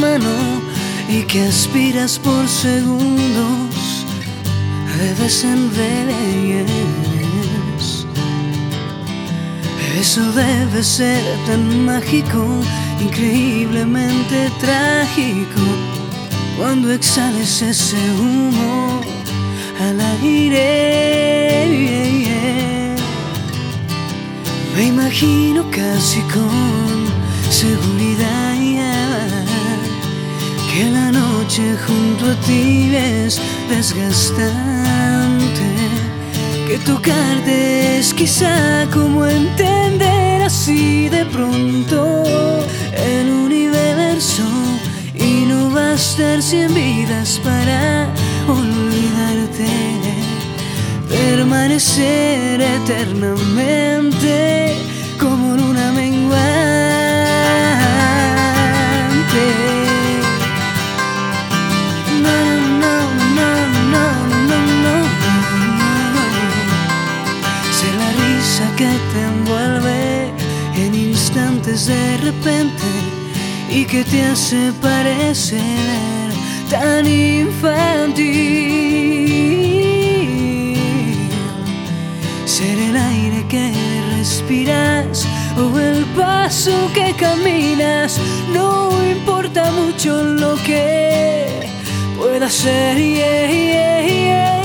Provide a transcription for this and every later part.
mano y que aspiras por segundos de en vez. Eso debe ser tan mágico, increíblemente trágico, cuando exhales ese humo al aire. Me imagino casi con seguridad que la noche junto a ti es desgastante, que tocarte es quizá como entender así de pronto el universo. Y no bastar cien vidas para olvidarte, permanecer eternamente que te envuelve en instantes de repente y que te hace parecer tan infantil. Ser el aire que respiras o el paso que caminas, no importa mucho lo que pueda ser. yeah, yeah, yeah.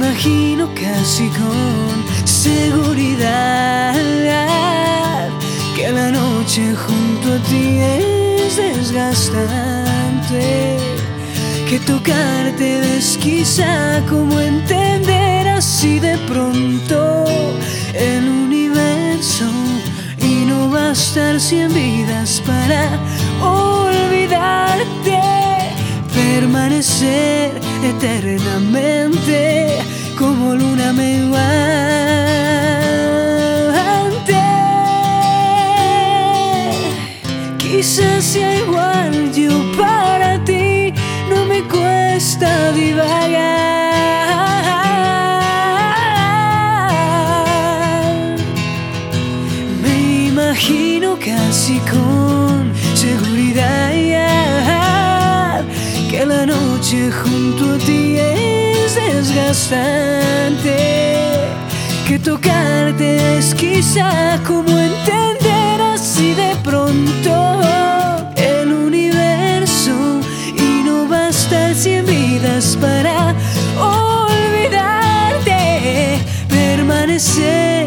Imagino casi con seguridad que la noche junto a ti es desgastante, que tocarte es quizá como entender así de pronto el universo y no bastar cien vidas para olvidarte, permanecer eternamente como luna menguante. Quizás sea igual yo para ti, no me cuesta divagar. Me imagino casi con seguridad que la noche junto a ti desgastante, que tocarte es quizá como entender así de pronto el universo. Y no bastar cien vidas para olvidarte, permanecer